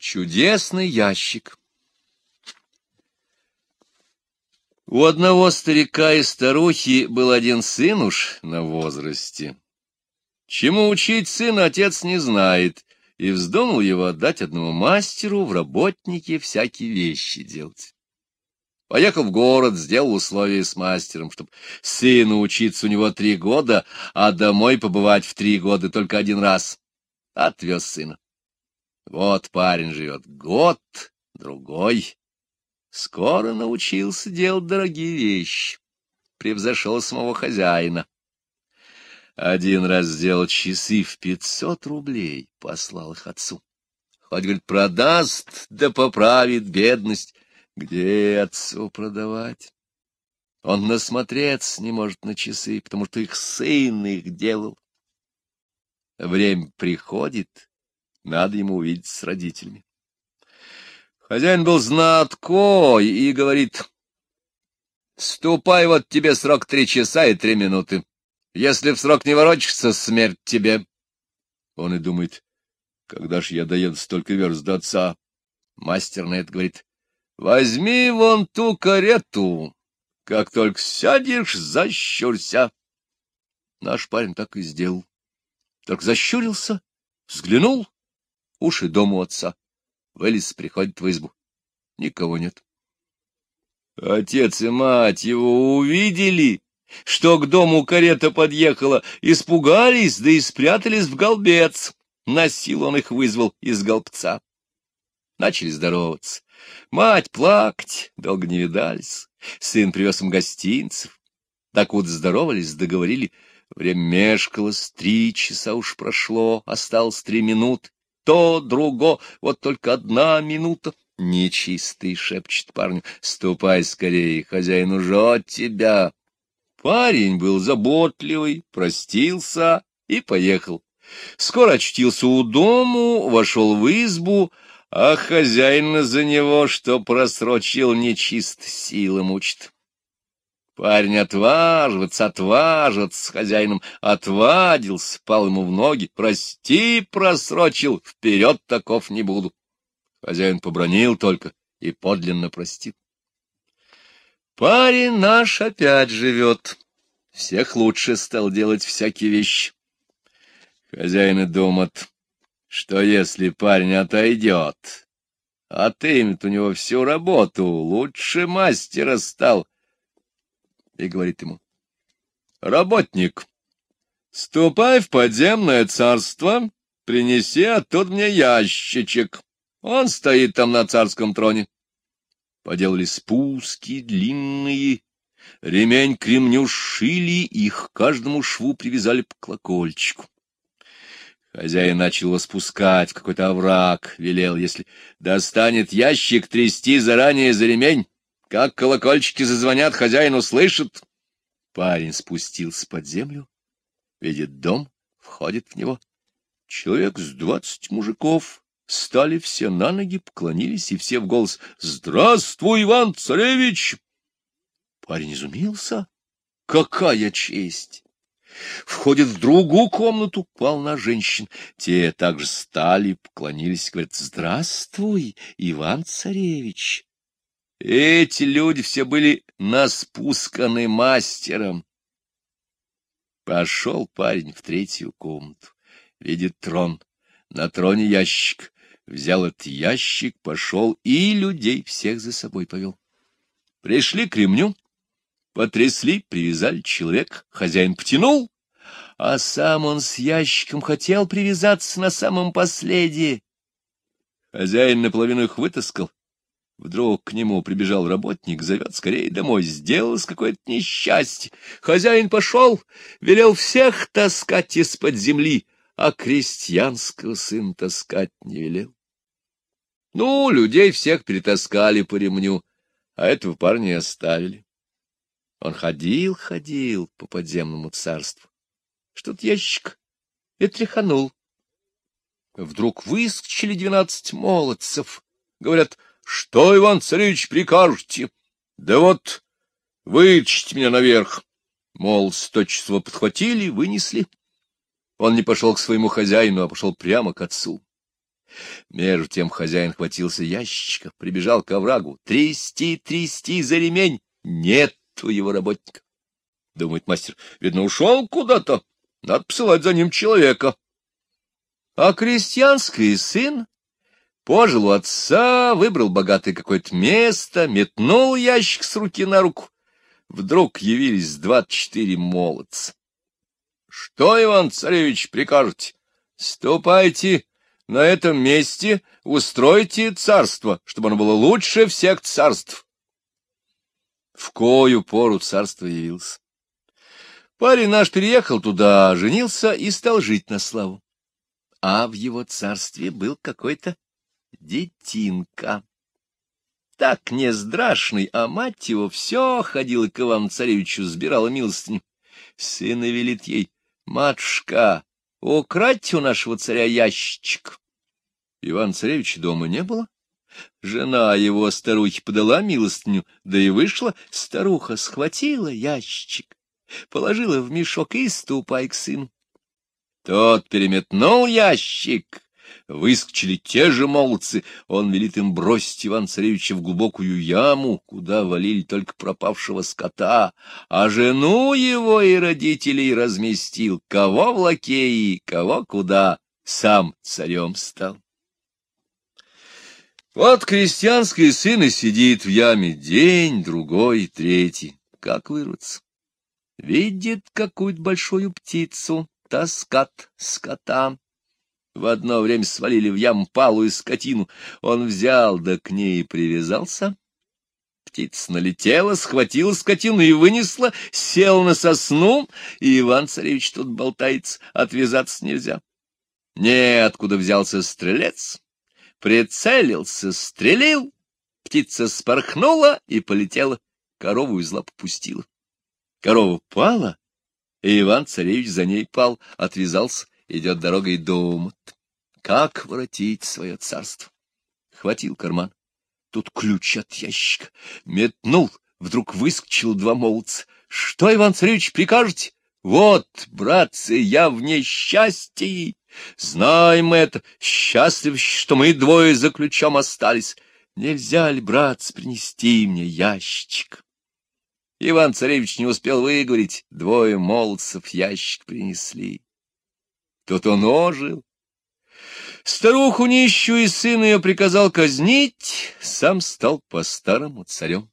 Чудесный ящик. У одного старика и старухи был один сын уж на возрасте. Чему учить сына отец не знает, и вздумал его отдать одному мастеру в работнике всякие вещи делать. Поехал в город, сделал условия с мастером, чтобы сыну учиться у него три года, а домой побывать в три года только один раз. Отвез сына. Вот парень живет год, другой. Скоро научился делать дорогие вещи. Превзошел самого хозяина. Один раз сделал часы в пятьсот рублей, послал их отцу. Хоть, говорит, продаст, да поправит бедность. Где отцу продавать? Он насмотреться не может на часы, потому что их сын их делал. Время приходит, надо ему увидеться с родителями. Хозяин был знаткой и говорит, «Ступай, вот тебе срок три часа и три минуты. Если в срок не ворочишься, смерть тебе». Он и думает, когда ж я доеду столько верст до отца? Мастер на это говорит, «Возьми вон ту карету, как только сядешь, защурься». Наш парень так и сделал. Только защурился, взглянул, уши дому отца. Вылез, приходит в избу. Никого нет. Отец и мать его увидели, что к дому карета подъехала, испугались, да и спрятались в голбец. На силу он их вызвал из голбца. Начали здороваться. Мать плакать, долго не видались. Сын привез им гостинцев. Так вот здоровались, договорили. Время мешкалось, три часа уж прошло, осталось три минуты то, друго, вот только одна минута. Нечистый шепчет парню, ступай скорее, хозяин жжет тебя. Парень был заботливый, простился и поехал. Скоро очутился у дому, вошел в избу, а хозяин за него, что просрочил нечист, силы мучит. Парень отваживаться, отваживаться с хозяином, отвадился, спал ему в ноги. Прости, просрочил, вперед таков не буду. Хозяин побронил только и подлинно простил. Парень наш опять живет, всех лучше стал делать всякие вещи. Хозяин и думает, что если парень отойдет, отымет у него всю работу, лучше мастера стал, и говорит ему, «Работник, ступай в подземное царство, принеси оттуда мне ящичек. Он стоит там на царском троне». Поделали спуски длинные, ремень к ремню шили, их каждому шву привязали по колокольчику. Хозяин начал его спускать какой-то овраг, велел, если достанет ящик, трясти заранее за ремень, как колокольчики зазвонят, хозяин услышит. Парень спустился под землю, видит дом, входит в него. Человек с двадцать мужиков стали все на ноги, поклонились, и все в голос «Здравствуй, Иван-царевич!» Парень изумился. Какая честь! Входит в другую комнату, полна женщин. Те также стали, поклонились, говорят, «Здравствуй, Иван-царевич!» Эти люди все были наспусканы мастером. Пошел парень в третью комнату. Видит трон. На троне ящик. Взял этот ящик, пошел и людей всех за собой повел. Пришли к ремню, потрясли, привязали человек, хозяин потянул, а сам он с ящиком хотел привязаться на самом последнее. Хозяин наполовину их вытаскал, Вдруг к нему прибежал работник, зовет скорее домой. Сделалось какое-то несчастье. Хозяин пошел, велел всех таскать из-под земли, а крестьянского сын таскать не велел. Ну, людей всех перетаскали по ремню, а этого парня оставили. Он ходил, ходил по подземному царству. Что-то ящик и тряханул. Вдруг выскочили двенадцать молодцев. Говорят — что, Иван Царевич, прикажете? Да вот, вычите меня наверх. Мол, его подхватили, вынесли. Он не пошел к своему хозяину, а пошел прямо к отцу. Между тем хозяин хватился ящичка, прибежал к оврагу. Трясти, трясти за ремень. Нету его работника. Думает мастер, видно, ушел куда-то. Надо посылать за ним человека. А крестьянский сын пожил у отца, выбрал богатое какое-то место, метнул ящик с руки на руку. Вдруг явились двадцать четыре молодца. — Что, Иван Царевич, прикажете? Ступайте на этом месте, устройте царство, чтобы оно было лучше всех царств. В кою пору царство явился. Парень наш переехал туда, женился и стал жить на славу. А в его царстве был какой-то детинка. Так нездрашный, а мать его все ходила к Ивану-царевичу, сбирала милостыню. Сына велит ей, матушка, украдьте у нашего царя ящичек. Иван-царевича дома не было. Жена его старухи подала милостыню, да и вышла. Старуха схватила ящичек, положила в мешок и ступай к сыну. Тот переметнул ящик, Выскочили те же молодцы, он велит им бросить Иван-Царевича в глубокую яму, куда валили только пропавшего скота, а жену его и родителей разместил, кого в лакеи, кого куда, сам царем стал. Вот крестьянский сын и сидит в яме день, другой, третий. Как вырваться? Видит какую-то большую птицу, таскат скота, в одно время свалили в яму палую скотину. Он взял, да к ней привязался. Птица налетела, схватила скотину и вынесла, сел на сосну, и Иван-царевич тут болтается, отвязаться нельзя. Неоткуда взялся стрелец, прицелился, стрелил, птица спорхнула и полетела, корову из лап пустила. Корова пала, и Иван-царевич за ней пал, отвязался идет дорогой думает, как воротить свое царство. Хватил карман. Тут ключ от ящика. Метнул, вдруг выскочил два молодца. Что, Иван Царевич, прикажете? Вот, братцы, я в несчастье. Знаем это, счастлив, что мы двое за ключом остались. Нельзя ли, братцы, принести мне ящичек? Иван-царевич не успел выговорить, двое молодцев ящик принесли. Тут он ожил. Старуху нищую и сына ее приказал казнить, сам стал по-старому царем.